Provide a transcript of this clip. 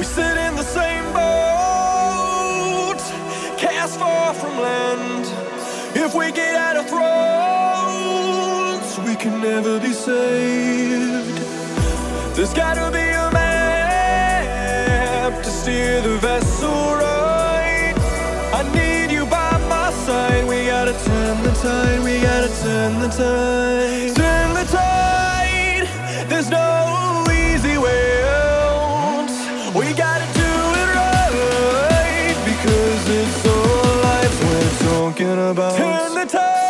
We sit in the same boat, cast far from land. If we get out of thrones, we can never be saved. There's gotta be a map to steer the vessel right. I need you by my side. We gotta turn the tide, we gotta turn the tide. We gotta do it right because it's all talking about. Turn the tide.